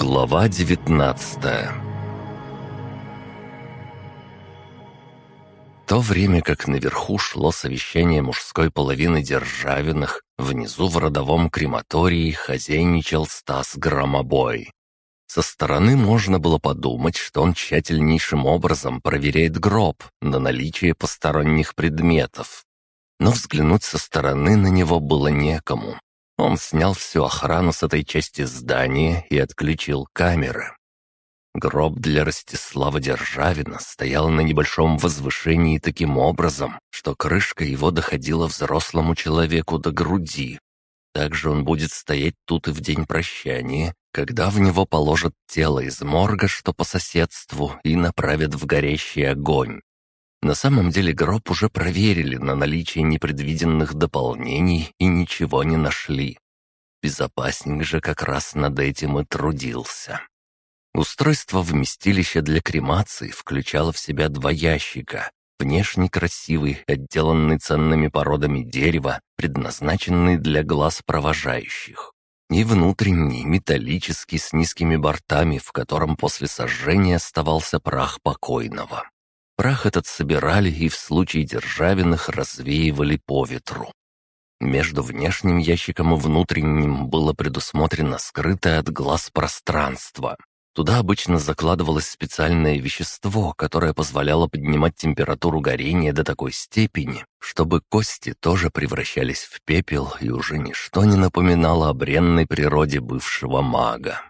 Глава 19 В то время как наверху шло совещание мужской половины Державиных, внизу в родовом крематории хозяйничал Стас Громобой. Со стороны можно было подумать, что он тщательнейшим образом проверяет гроб на наличие посторонних предметов. Но взглянуть со стороны на него было некому. Он снял всю охрану с этой части здания и отключил камеры. Гроб для Ростислава Державина стоял на небольшом возвышении таким образом, что крышка его доходила взрослому человеку до груди. Также он будет стоять тут и в день прощания, когда в него положат тело из морга, что по соседству, и направят в горящий огонь. На самом деле гроб уже проверили на наличие непредвиденных дополнений и ничего не нашли. Безопасник же как раз над этим и трудился. Устройство вместилища для кремации включало в себя два ящика, внешне красивый, отделанный ценными породами дерева, предназначенный для глаз провожающих, и внутренний, металлический, с низкими бортами, в котором после сожжения оставался прах покойного. Прах этот собирали и в случае державиных развеивали по ветру. Между внешним ящиком и внутренним было предусмотрено скрытое от глаз пространство. Туда обычно закладывалось специальное вещество, которое позволяло поднимать температуру горения до такой степени, чтобы кости тоже превращались в пепел, и уже ничто не напоминало о бренной природе бывшего мага.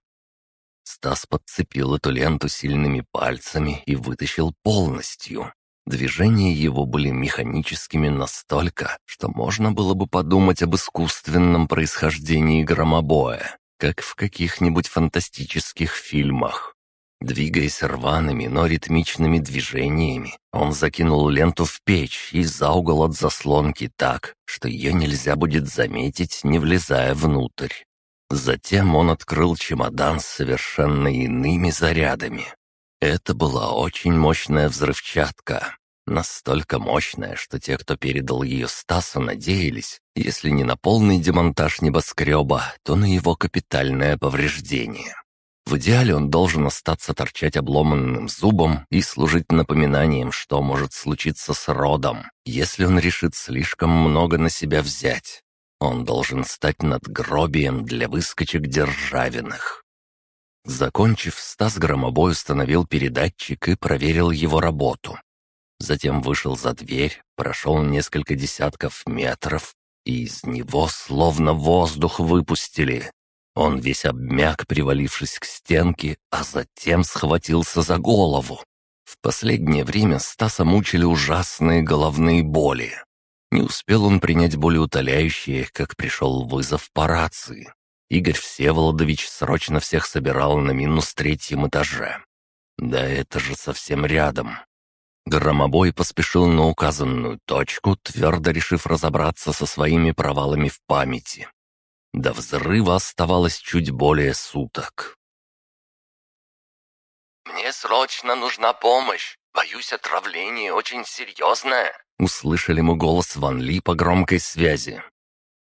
Стас подцепил эту ленту сильными пальцами и вытащил полностью. Движения его были механическими настолько, что можно было бы подумать об искусственном происхождении громобоя, как в каких-нибудь фантастических фильмах. Двигаясь рваными, но ритмичными движениями, он закинул ленту в печь и за угол от заслонки так, что ее нельзя будет заметить, не влезая внутрь. Затем он открыл чемодан с совершенно иными зарядами. Это была очень мощная взрывчатка. Настолько мощная, что те, кто передал ее Стасу, надеялись, если не на полный демонтаж небоскреба, то на его капитальное повреждение. В идеале он должен остаться торчать обломанным зубом и служить напоминанием, что может случиться с родом, если он решит слишком много на себя взять. Он должен стать надгробием для выскочек державиных. Закончив, Стас Громобой установил передатчик и проверил его работу. Затем вышел за дверь, прошел несколько десятков метров, и из него словно воздух выпустили. Он весь обмяк, привалившись к стенке, а затем схватился за голову. В последнее время Стаса мучили ужасные головные боли. Не успел он принять болеутоляющие, как пришел вызов по рации. Игорь Всеволодович срочно всех собирал на минус третьем этаже. Да это же совсем рядом. Громобой поспешил на указанную точку, твердо решив разобраться со своими провалами в памяти. До взрыва оставалось чуть более суток. «Мне срочно нужна помощь. Боюсь, отравление очень серьезное», Услышали мы голос Ван Ли по громкой связи.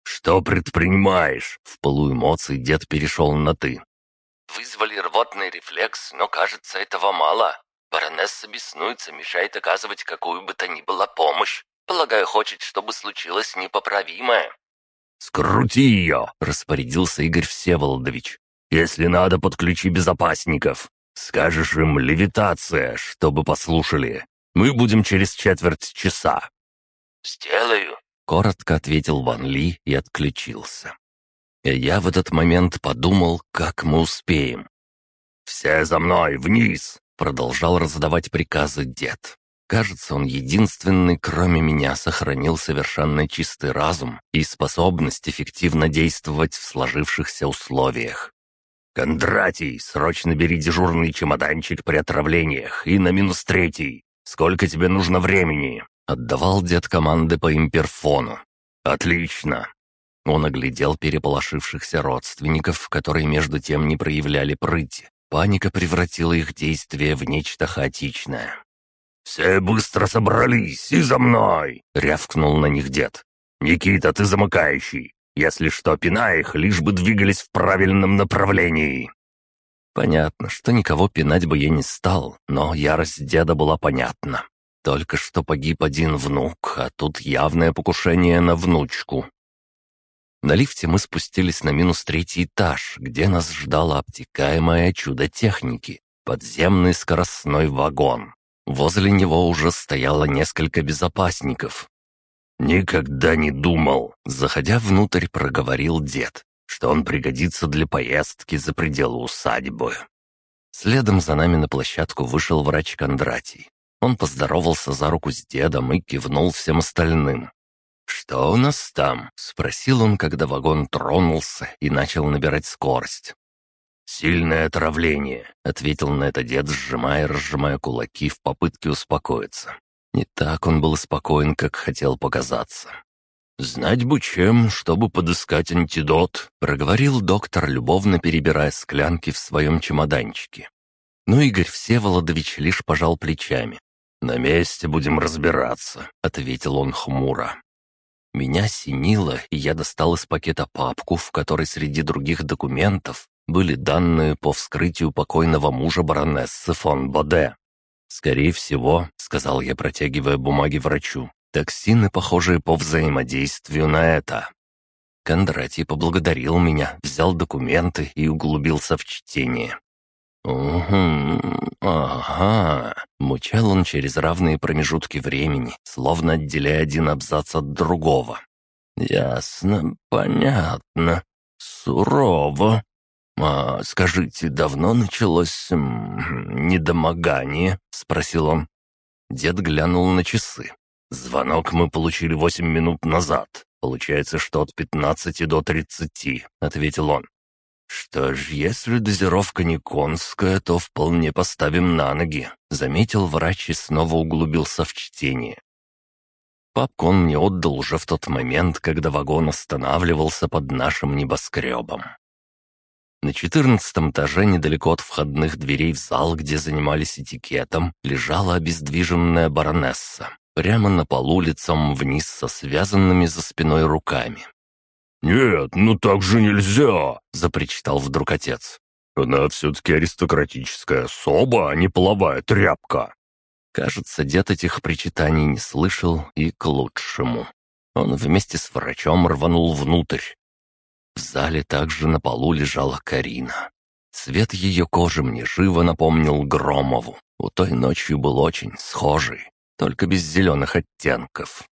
«Что предпринимаешь?» В полу эмоций дед перешел на «ты». «Вызвали рвотный рефлекс, но, кажется, этого мало. Баронесса беснуется, мешает оказывать какую бы то ни было помощь. Полагаю, хочет, чтобы случилось непоправимое». «Скрути ее!» — распорядился Игорь Всеволодович. «Если надо, подключи безопасников. Скажешь им левитация, чтобы послушали. Мы будем через четверть часа». «Сделаю», — коротко ответил Ван Ли и отключился. И я в этот момент подумал, как мы успеем. «Все за мной, вниз!» — продолжал раздавать приказы дед. Кажется, он единственный, кроме меня, сохранил совершенно чистый разум и способность эффективно действовать в сложившихся условиях. «Кондратий, срочно бери дежурный чемоданчик при отравлениях и на минус третий. «Сколько тебе нужно времени?» — отдавал дед команды по имперфону. «Отлично!» Он оглядел переполошившихся родственников, которые между тем не проявляли прыти. Паника превратила их действия в нечто хаотичное. «Все быстро собрались и за мной!» — рявкнул на них дед. «Никита, ты замыкающий. Если что, пинай их, лишь бы двигались в правильном направлении». Понятно, что никого пинать бы я не стал, но ярость деда была понятна. Только что погиб один внук, а тут явное покушение на внучку. На лифте мы спустились на минус третий этаж, где нас ждало обтекаемое чудо техники — подземный скоростной вагон. Возле него уже стояло несколько безопасников. «Никогда не думал», — заходя внутрь, проговорил дед, что он пригодится для поездки за пределы усадьбы. Следом за нами на площадку вышел врач Кондратий. Он поздоровался за руку с дедом и кивнул всем остальным. «Что у нас там?» — спросил он, когда вагон тронулся и начал набирать скорость. «Сильное отравление», — ответил на это дед, сжимая и разжимая кулаки в попытке успокоиться. Не так он был спокоен, как хотел показаться. «Знать бы чем, чтобы подыскать антидот», — проговорил доктор, любовно перебирая склянки в своем чемоданчике. Но Игорь Всеволодович лишь пожал плечами. «На месте будем разбираться», — ответил он хмуро. Меня синило, и я достал из пакета папку, в которой среди других документов были данные по вскрытию покойного мужа баронессы фон Боде. «Скорее всего», — сказал я, протягивая бумаги врачу, «токсины, похожие по взаимодействию на это». Кондратий поблагодарил меня, взял документы и углубился в чтение. «Угу, ага», — мучал он через равные промежутки времени, словно отделяя один абзац от другого. «Ясно, понятно, сурово. А скажите, давно началось недомогание?» — спросил он. Дед глянул на часы. «Звонок мы получили восемь минут назад. Получается, что от пятнадцати до тридцати», — ответил он. «Что ж, если дозировка не конская, то вполне поставим на ноги», — заметил врач и снова углубился в чтение. Папку он мне отдал уже в тот момент, когда вагон останавливался под нашим небоскребом. На четырнадцатом этаже, недалеко от входных дверей в зал, где занимались этикетом, лежала обездвиженная баронесса, прямо на полу лицом вниз со связанными за спиной руками. «Нет, ну так же нельзя!» — запричитал вдруг отец. «Она все-таки аристократическая особа, а не половая тряпка!» Кажется, дед этих причитаний не слышал и к лучшему. Он вместе с врачом рванул внутрь. В зале также на полу лежала Карина. Цвет ее кожи мне живо напомнил Громову. У той ночью был очень схожий, только без зеленых оттенков.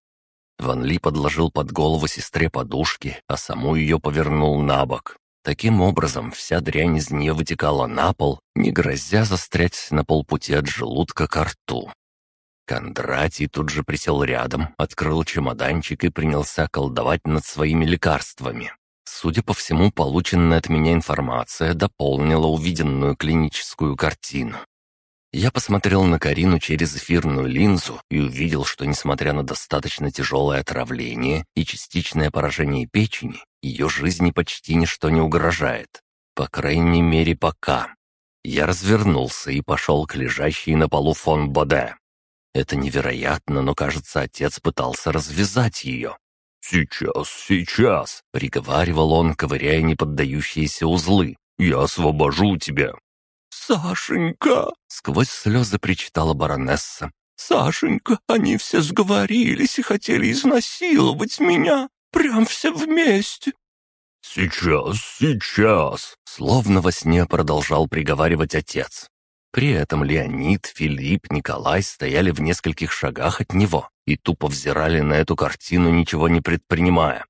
Ван Ли подложил под голову сестре подушки, а саму ее повернул на бок. Таким образом, вся дрянь из нее вытекала на пол, не грозя застрять на полпути от желудка к рту. Кондратий тут же присел рядом, открыл чемоданчик и принялся колдовать над своими лекарствами. Судя по всему, полученная от меня информация дополнила увиденную клиническую картину. Я посмотрел на Карину через эфирную линзу и увидел, что, несмотря на достаточно тяжелое отравление и частичное поражение печени, ее жизни почти ничто не угрожает. По крайней мере, пока. Я развернулся и пошел к лежащей на полу фон Боде. Это невероятно, но, кажется, отец пытался развязать ее. «Сейчас, сейчас!» — приговаривал он, ковыряя неподдающиеся узлы. «Я освобожу тебя!» «Сашенька!» — сквозь слезы причитала баронесса. «Сашенька, они все сговорились и хотели изнасиловать меня. Прям все вместе». «Сейчас, сейчас!» — словно во сне продолжал приговаривать отец. При этом Леонид, Филипп, Николай стояли в нескольких шагах от него и тупо взирали на эту картину, ничего не предпринимая.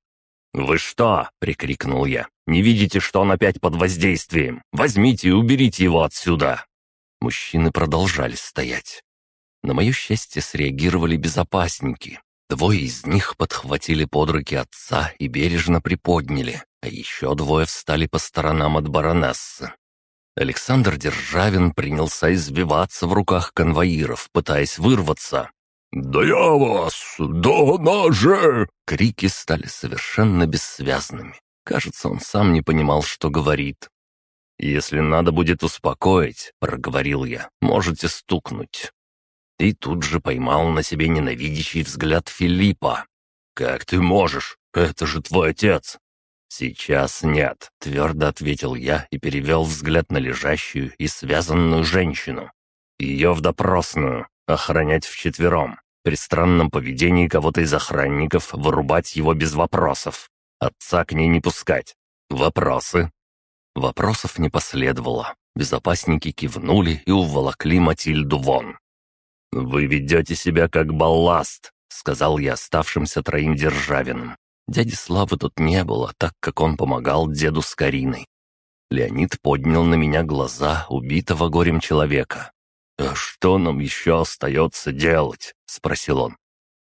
«Вы что?» — прикрикнул я. «Не видите, что он опять под воздействием? Возьмите и уберите его отсюда!» Мужчины продолжали стоять. На мое счастье среагировали безопасники. Двое из них подхватили под руки отца и бережно приподняли, а еще двое встали по сторонам от баронессы. Александр Державин принялся извиваться в руках конвоиров, пытаясь вырваться. «Да я вас! Да на же!» Крики стали совершенно бессвязными. Кажется, он сам не понимал, что говорит. «Если надо будет успокоить», — проговорил я, — «можете стукнуть». И тут же поймал на себе ненавидящий взгляд Филиппа. «Как ты можешь? Это же твой отец!» «Сейчас нет», — твердо ответил я и перевел взгляд на лежащую и связанную женщину. Ее в допросную, охранять вчетвером. При странном поведении кого-то из охранников вырубать его без вопросов. Отца к ней не пускать. Вопросы? Вопросов не последовало. Безопасники кивнули и уволокли Матильду вон. «Вы ведете себя как балласт», — сказал я оставшимся троим Державиным. Дяди Славы тут не было, так как он помогал деду с Кариной. Леонид поднял на меня глаза убитого горем человека. «А что нам еще остается делать?» — спросил он.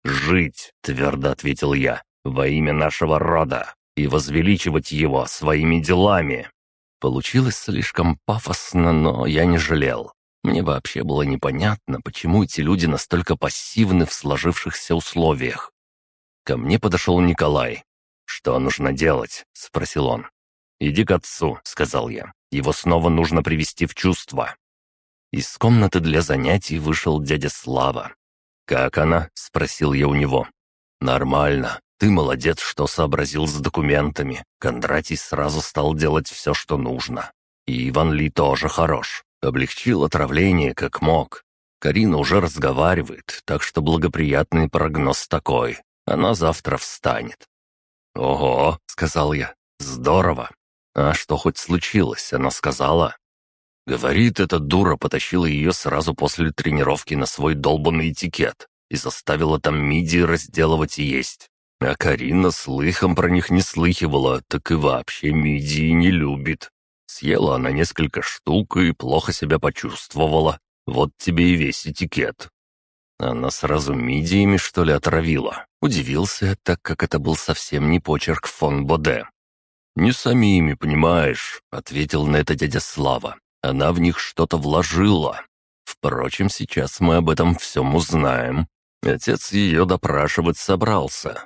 «Жить», — твердо ответил я, — «во имя нашего рода и возвеличивать его своими делами». Получилось слишком пафосно, но я не жалел. Мне вообще было непонятно, почему эти люди настолько пассивны в сложившихся условиях. Ко мне подошел Николай. «Что нужно делать?» — спросил он. «Иди к отцу», — сказал я. «Его снова нужно привести в чувство». Из комнаты для занятий вышел дядя Слава. «Как она?» — спросил я у него. «Нормально. Ты молодец, что сообразил с документами. Кондратий сразу стал делать все, что нужно. И Иван Ли тоже хорош. Облегчил отравление, как мог. Карина уже разговаривает, так что благоприятный прогноз такой. Она завтра встанет». «Ого», — сказал я, — «здорово. А что хоть случилось?» — она сказала. Говорит, эта дура потащила ее сразу после тренировки на свой долбанный этикет и заставила там мидии разделывать и есть. А Карина слыхом про них не слыхивала, так и вообще мидии не любит. Съела она несколько штук и плохо себя почувствовала. Вот тебе и весь этикет. Она сразу мидиями, что ли, отравила. Удивился, так как это был совсем не почерк фон Боде. «Не самими, понимаешь», — ответил на это дядя Слава. Она в них что-то вложила. Впрочем, сейчас мы об этом всем узнаем. Отец ее допрашивать собрался.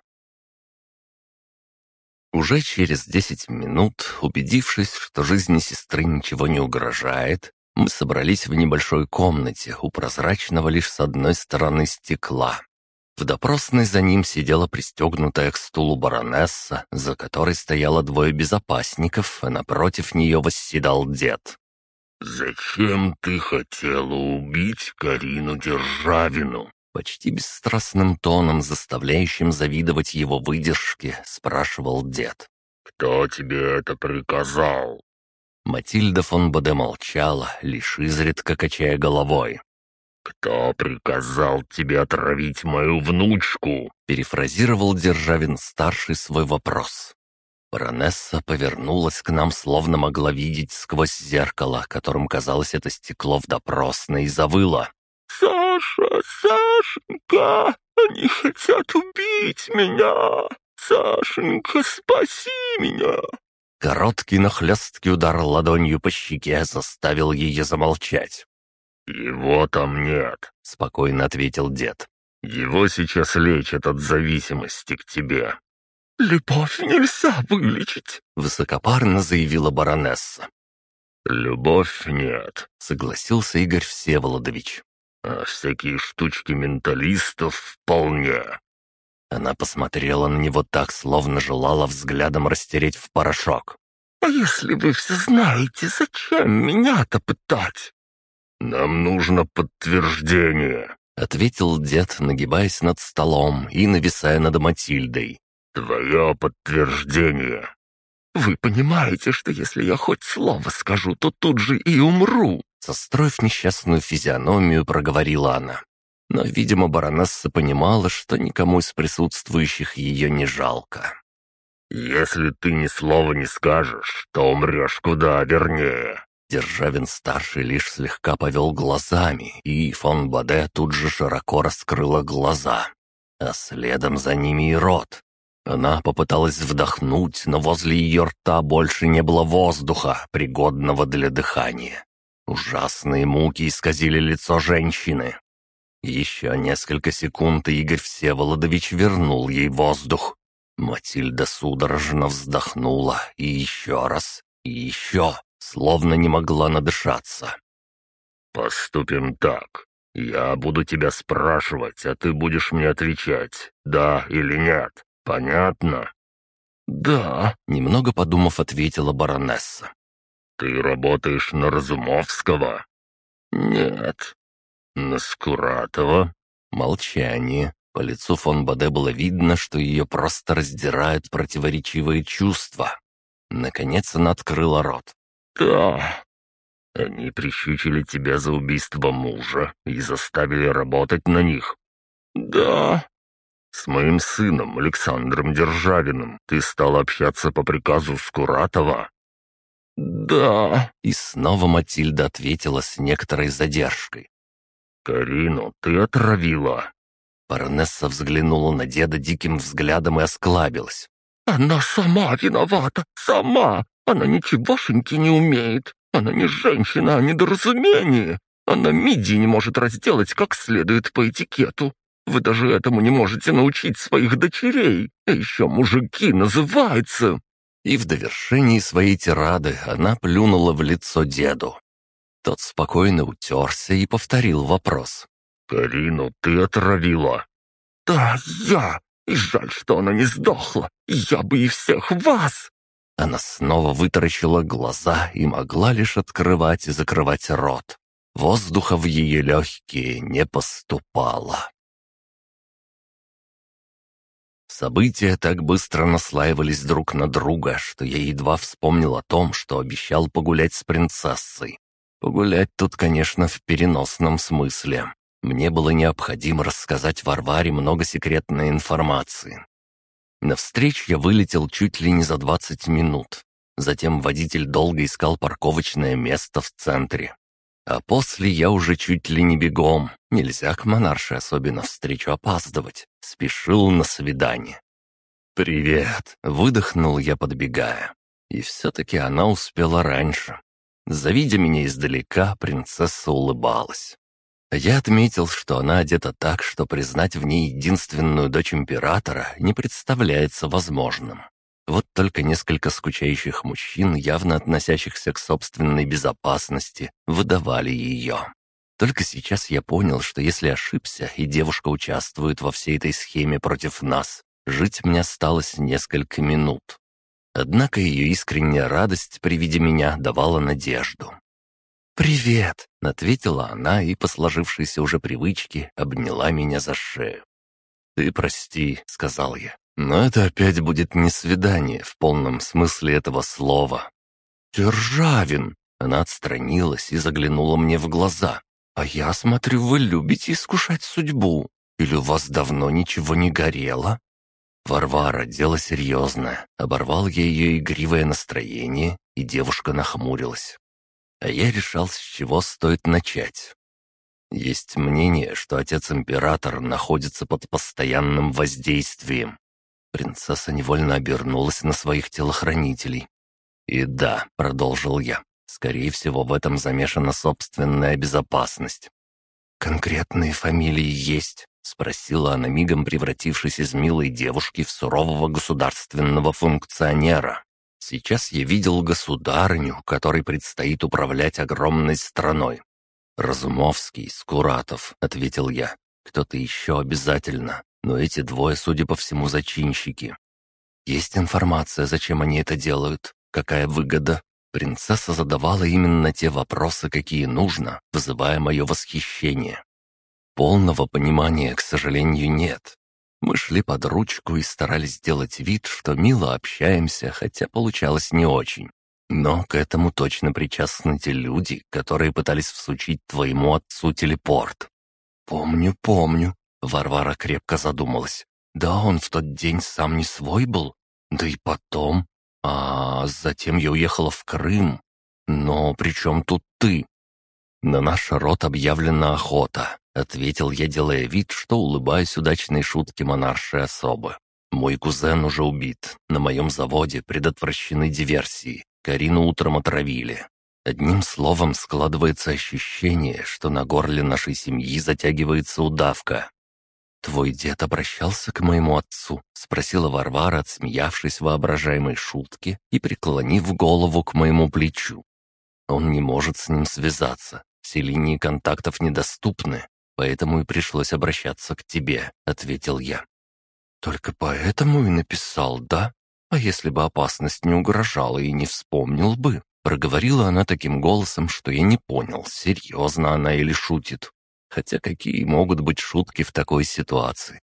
Уже через десять минут, убедившись, что жизни сестры ничего не угрожает, мы собрались в небольшой комнате у прозрачного лишь с одной стороны стекла. В допросной за ним сидела пристегнутая к стулу баронесса, за которой стояло двое безопасников, а напротив нее восседал дед. «Зачем ты хотела убить Карину Державину?» Почти бесстрастным тоном, заставляющим завидовать его выдержке, спрашивал дед. «Кто тебе это приказал?» Матильда фон Боде молчала, лишь изредка качая головой. «Кто приказал тебе отравить мою внучку?» Перефразировал Державин-старший свой вопрос. Баронесса повернулась к нам, словно могла видеть сквозь зеркало, которым казалось это стекло в допросной, и завыла. «Саша, Сашенька, они хотят убить меня! Сашенька, спаси меня!» Короткий нахлесткий удар ладонью по щеке заставил ее замолчать. «Его там нет», — спокойно ответил дед. «Его сейчас лечат от зависимости к тебе. «Любовь нельзя вылечить», — высокопарно заявила баронесса. «Любовь нет», — согласился Игорь Всеволодович. «А всякие штучки менталистов вполне». Она посмотрела на него так, словно желала взглядом растереть в порошок. «А если вы все знаете, зачем меня-то пытать?» «Нам нужно подтверждение», — ответил дед, нагибаясь над столом и нависая над Матильдой. «Твое подтверждение». «Вы понимаете, что если я хоть слово скажу, то тут же и умру?» Состроив несчастную физиономию, проговорила она. Но, видимо, баронесса понимала, что никому из присутствующих ее не жалко. «Если ты ни слова не скажешь, то умрешь куда вернее». Державин-старший лишь слегка повел глазами, и фон Баде тут же широко раскрыла глаза. А следом за ними и рот. Она попыталась вдохнуть, но возле ее рта больше не было воздуха, пригодного для дыхания. Ужасные муки исказили лицо женщины. Еще несколько секунд, и Игорь Всеволодович вернул ей воздух. Матильда судорожно вздохнула, и еще раз, и еще, словно не могла надышаться. «Поступим так. Я буду тебя спрашивать, а ты будешь мне отвечать, да или нет. Понятно?» «Да», — немного подумав, ответила баронесса. «Ты работаешь на Разумовского?» «Нет». «На Скуратова?» Молчание. По лицу фон Баде было видно, что ее просто раздирают противоречивые чувства. Наконец она открыла рот. «Да». «Они прищучили тебя за убийство мужа и заставили работать на них?» «Да». «С моим сыном Александром Державиным ты стал общаться по приказу Скуратова?» «Да». И снова Матильда ответила с некоторой задержкой. «Карину ты отравила». Баронесса взглянула на деда диким взглядом и осклабилась. «Она сама виновата, сама! Она ничегошеньки не умеет! Она не женщина, а недоразумение! Она мидии не может разделать как следует по этикету! Вы даже этому не можете научить своих дочерей! А еще мужики называются!» И в довершении своей тирады она плюнула в лицо деду. Тот спокойно утерся и повторил вопрос. «Карину ты отравила?» «Да, я! И жаль, что она не сдохла! Я бы и всех вас!» Она снова вытаращила глаза и могла лишь открывать и закрывать рот. Воздуха в ее легкие не поступало. События так быстро наслаивались друг на друга, что я едва вспомнил о том, что обещал погулять с принцессой. Погулять тут, конечно, в переносном смысле. Мне было необходимо рассказать Варваре много секретной информации. На встречу я вылетел чуть ли не за 20 минут. Затем водитель долго искал парковочное место в центре. А после я уже чуть ли не бегом. Нельзя к монарше особенно встречу опаздывать. Спешил на свидание. «Привет!» — выдохнул я, подбегая. И все-таки она успела раньше. Завидя меня издалека, принцесса улыбалась. Я отметил, что она одета так, что признать в ней единственную дочь императора не представляется возможным. Вот только несколько скучающих мужчин, явно относящихся к собственной безопасности, выдавали ее. Только сейчас я понял, что если ошибся, и девушка участвует во всей этой схеме против нас, жить мне осталось несколько минут. Однако ее искренняя радость при виде меня давала надежду. «Привет!» — ответила она и, по сложившейся уже привычке, обняла меня за шею. «Ты прости», — сказал я, — «но это опять будет не свидание в полном смысле этого слова». «Державин!» — она отстранилась и заглянула мне в глаза. «А я смотрю, вы любите искушать судьбу. Или у вас давно ничего не горело?» «Варвара, дело серьезное». Оборвал я ее игривое настроение, и девушка нахмурилась. А я решал, с чего стоит начать. Есть мнение, что отец-император находится под постоянным воздействием. Принцесса невольно обернулась на своих телохранителей. «И да», — продолжил я, — «скорее всего, в этом замешана собственная безопасность». «Конкретные фамилии есть?» — спросила она мигом, превратившись из милой девушки в сурового государственного функционера. Сейчас я видел государыню, которой предстоит управлять огромной страной. «Разумовский, Скуратов», — ответил я. «Кто-то еще обязательно, но эти двое, судя по всему, зачинщики». «Есть информация, зачем они это делают? Какая выгода?» Принцесса задавала именно те вопросы, какие нужно, вызывая мое восхищение. Полного понимания, к сожалению, нет. Мы шли под ручку и старались сделать вид, что мило общаемся, хотя получалось не очень. Но к этому точно причастны те люди, которые пытались всучить твоему отцу телепорт. «Помню, помню», — Варвара крепко задумалась. «Да, он в тот день сам не свой был. Да и потом. А затем я уехала в Крым. Но при чем тут ты?» «На наш род объявлена охота», — ответил я, делая вид, что улыбаюсь удачной шутке монаршей особы. «Мой кузен уже убит. На моем заводе предотвращены диверсии. Карину утром отравили. Одним словом, складывается ощущение, что на горле нашей семьи затягивается удавка. «Твой дед обращался к моему отцу?» — спросила Варвара, отсмеявшись воображаемой шутке и преклонив голову к моему плечу. «Он не может с ним связаться. Все линии контактов недоступны, поэтому и пришлось обращаться к тебе», — ответил я. «Только поэтому и написал, да? А если бы опасность не угрожала и не вспомнил бы? Проговорила она таким голосом, что я не понял, серьезно она или шутит. Хотя какие могут быть шутки в такой ситуации?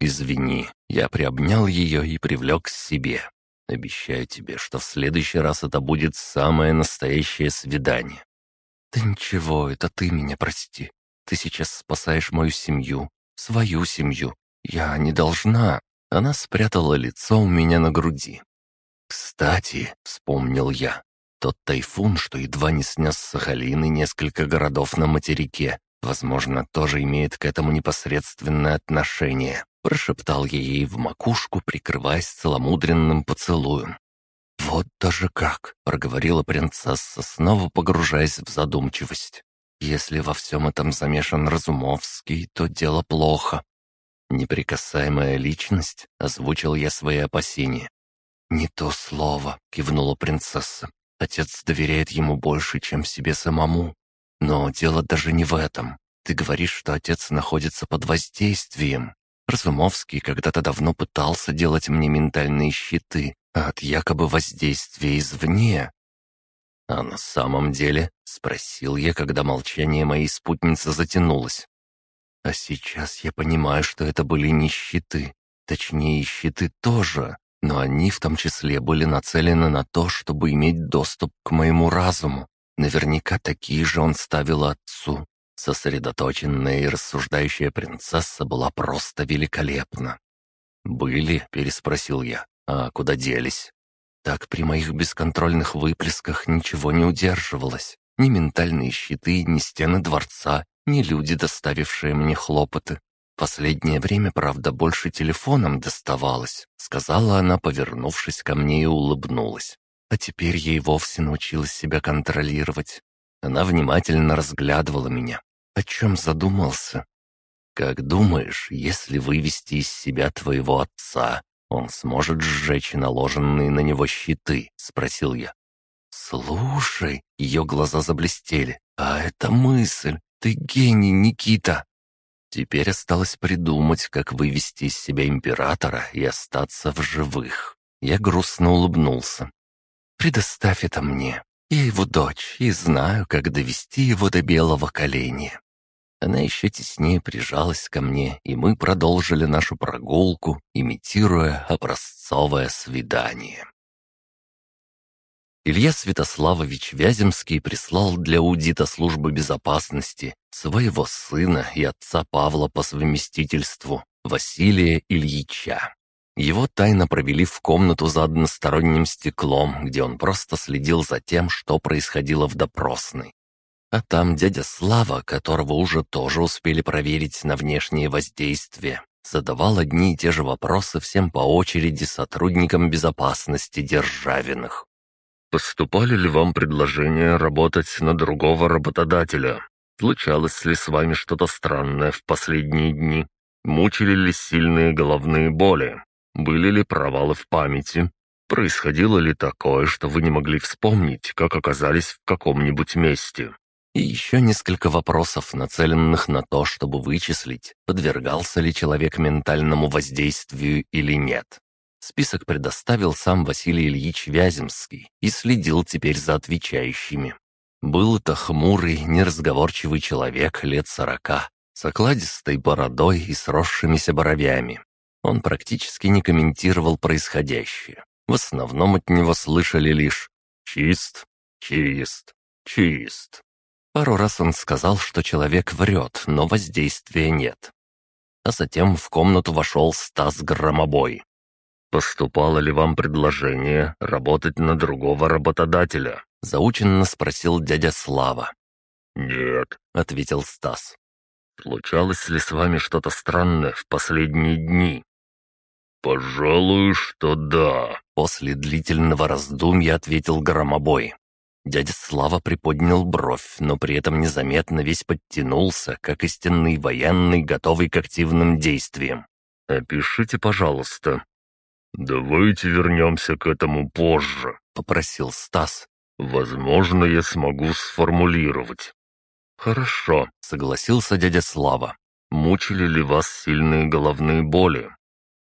«Извини, я приобнял ее и привлек к себе. Обещаю тебе, что в следующий раз это будет самое настоящее свидание». «Да ничего, это ты меня прости. Ты сейчас спасаешь мою семью, свою семью. Я не должна». Она спрятала лицо у меня на груди. «Кстати», — вспомнил я, — «тот тайфун, что едва не снес Сахалин и несколько городов на материке, возможно, тоже имеет к этому непосредственное отношение», — прошептал я ей в макушку, прикрываясь целомудренным поцелуем. «Вот даже как!» — проговорила принцесса, снова погружаясь в задумчивость. «Если во всем этом замешан Разумовский, то дело плохо. «Неприкасаемая личность?» — озвучил я свои опасения. «Не то слово», — кивнула принцесса. «Отец доверяет ему больше, чем себе самому. Но дело даже не в этом. Ты говоришь, что отец находится под воздействием. Разумовский когда-то давно пытался делать мне ментальные щиты, от якобы воздействия извне. «А на самом деле?» — спросил я, когда молчание моей спутницы затянулось. А сейчас я понимаю, что это были не щиты. Точнее, щиты тоже, но они в том числе были нацелены на то, чтобы иметь доступ к моему разуму. Наверняка такие же он ставил отцу. Сосредоточенная и рассуждающая принцесса была просто великолепна. «Были?» — переспросил я. «А куда делись?» Так при моих бесконтрольных выплесках ничего не удерживалось. Ни ментальные щиты, ни стены дворца, ни люди, доставившие мне хлопоты. Последнее время, правда, больше телефоном доставалось, сказала она, повернувшись ко мне и улыбнулась. А теперь ей вовсе научилась себя контролировать. Она внимательно разглядывала меня. О чем задумался? «Как думаешь, если вывести из себя твоего отца, он сможет сжечь наложенные на него щиты?» — спросил я. «Слушай», — ее глаза заблестели, — «а это мысль. Ты гений, Никита!» Теперь осталось придумать, как вывести из себя императора и остаться в живых. Я грустно улыбнулся. «Предоставь это мне. Я его дочь и знаю, как довести его до белого коленя». Она еще теснее прижалась ко мне, и мы продолжили нашу прогулку, имитируя образцовое свидание. Илья Святославович Вяземский прислал для аудита службы безопасности своего сына и отца Павла по совместительству, Василия Ильича. Его тайно провели в комнату за односторонним стеклом, где он просто следил за тем, что происходило в допросной. А там дядя Слава, которого уже тоже успели проверить на внешнее воздействие, задавал одни и те же вопросы всем по очереди сотрудникам безопасности Державиных. Поступали ли вам предложения работать на другого работодателя? Случалось ли с вами что-то странное в последние дни? Мучили ли сильные головные боли? Были ли провалы в памяти? Происходило ли такое, что вы не могли вспомнить, как оказались в каком-нибудь месте? И еще несколько вопросов, нацеленных на то, чтобы вычислить, подвергался ли человек ментальному воздействию или нет. Список предоставил сам Василий Ильич Вяземский и следил теперь за отвечающими. Был это хмурый, неразговорчивый человек лет сорока, с окладистой бородой и сросшимися бровями. Он практически не комментировал происходящее. В основном от него слышали лишь «чист, чист, чист». Пару раз он сказал, что человек врет, но воздействия нет. А затем в комнату вошел Стас Громобой. «Поступало ли вам предложение работать на другого работодателя?» Заученно спросил дядя Слава. «Нет», — ответил Стас. «Случалось ли с вами что-то странное в последние дни?» «Пожалуй, что да», — после длительного раздумья ответил Громобой. Дядя Слава приподнял бровь, но при этом незаметно весь подтянулся, как истинный военный, готовый к активным действиям. «Опишите, пожалуйста», «Давайте вернемся к этому позже», — попросил Стас. «Возможно, я смогу сформулировать». «Хорошо», — согласился дядя Слава. «Мучили ли вас сильные головные боли?»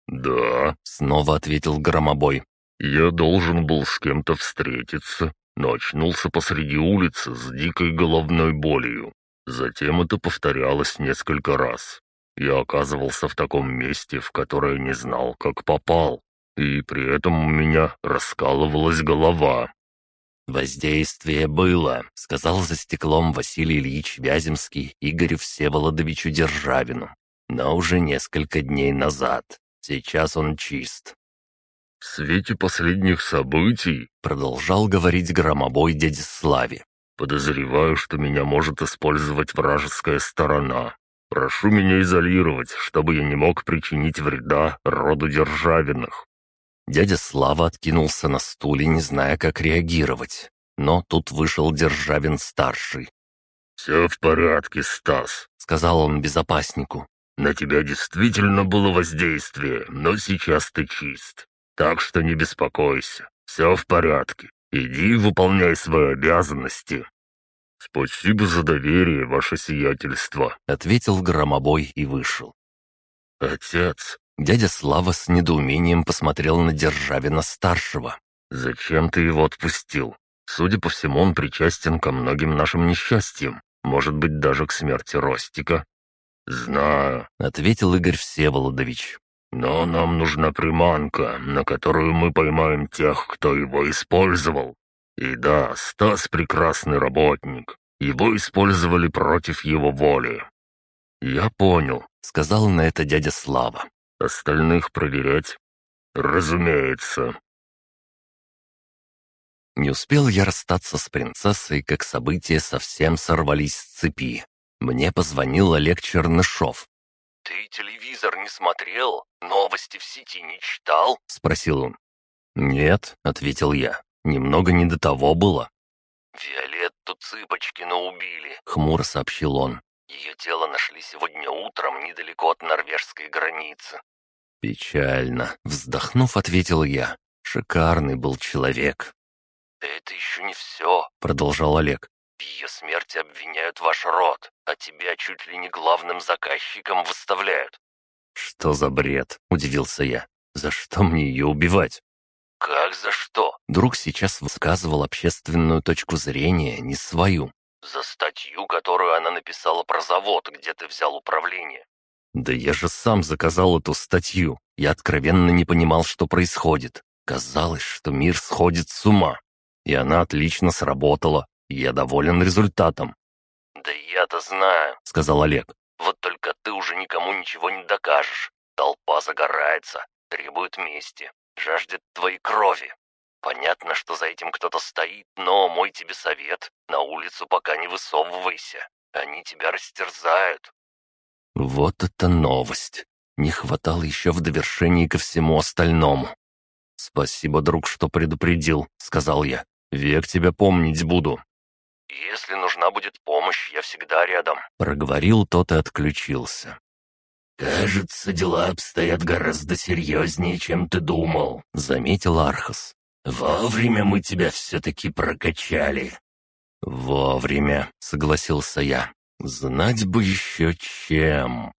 «Да», — снова ответил Громобой. Я должен был с кем-то встретиться, но очнулся посреди улицы с дикой головной болью. Затем это повторялось несколько раз. Я оказывался в таком месте, в которое не знал, как попал, и при этом у меня раскалывалась голова. «Воздействие было», — сказал за стеклом Василий Ильич Вяземский Игорю Всеволодовичу Державину. «Но уже несколько дней назад. Сейчас он чист». «В свете последних событий», — продолжал говорить громобой дяде Славе, «подозреваю, что меня может использовать вражеская сторона. Прошу меня изолировать, чтобы я не мог причинить вреда роду Державиных». Дядя Слава откинулся на стуле, не зная, как реагировать. Но тут вышел Державин-старший. «Все в порядке, Стас», — сказал он безопаснику. «На тебя действительно было воздействие, но сейчас ты чист. Так что не беспокойся, все в порядке. Иди выполняй свои обязанности». «Спасибо за доверие, ваше сиятельство», — ответил громобой и вышел. «Отец, Дядя Слава с недоумением посмотрел на Державина-старшего. «Зачем ты его отпустил? Судя по всему, он причастен ко многим нашим несчастьям, может быть, даже к смерти Ростика». «Знаю», — ответил Игорь Всеволодович. «Но нам нужна приманка, на которую мы поймаем тех, кто его использовал. И да, Стас — прекрасный работник. Его использовали против его воли». «Я понял», — сказал на это дядя Слава. Остальных проверять? Разумеется. Не успел я расстаться с принцессой, как события совсем сорвались с цепи. Мне позвонил Олег Чернышов. «Ты телевизор не смотрел? Новости в сети не читал?» — спросил он. «Нет», — ответил я, — «немного не до того было». «Виолетту Цыпочкину убили», — хмуро сообщил он. Ее тело нашли сегодня утром недалеко от норвежской границы. «Печально», — вздохнув, ответил я. «Шикарный был человек». «Это еще не все», — продолжал Олег. «В ее смерти обвиняют ваш род, а тебя чуть ли не главным заказчиком выставляют». «Что за бред?» — удивился я. «За что мне ее убивать?» «Как за что?» Друг сейчас высказывал общественную точку зрения, не свою. «За статью, которую она написала про завод, где ты взял управление. «Да я же сам заказал эту статью. Я откровенно не понимал, что происходит. Казалось, что мир сходит с ума. И она отлично сработала. Я доволен результатом». «Да я-то знаю», — сказал Олег. «Вот только ты уже никому ничего не докажешь. Толпа загорается, требует мести, жаждет твоей крови. Понятно, что за этим кто-то стоит, но мой тебе совет — на улицу пока не высовывайся. Они тебя растерзают, вот это новость! Не хватало еще в довершении ко всему остальному. «Спасибо, друг, что предупредил», — сказал я. «Век тебя помнить буду». «Если нужна будет помощь, я всегда рядом», — проговорил тот и отключился. «Кажется, дела обстоят гораздо серьезнее, чем ты думал», — заметил Архас. «Вовремя мы тебя все-таки прокачали». «Вовремя», — согласился я. Знать бы еще чем.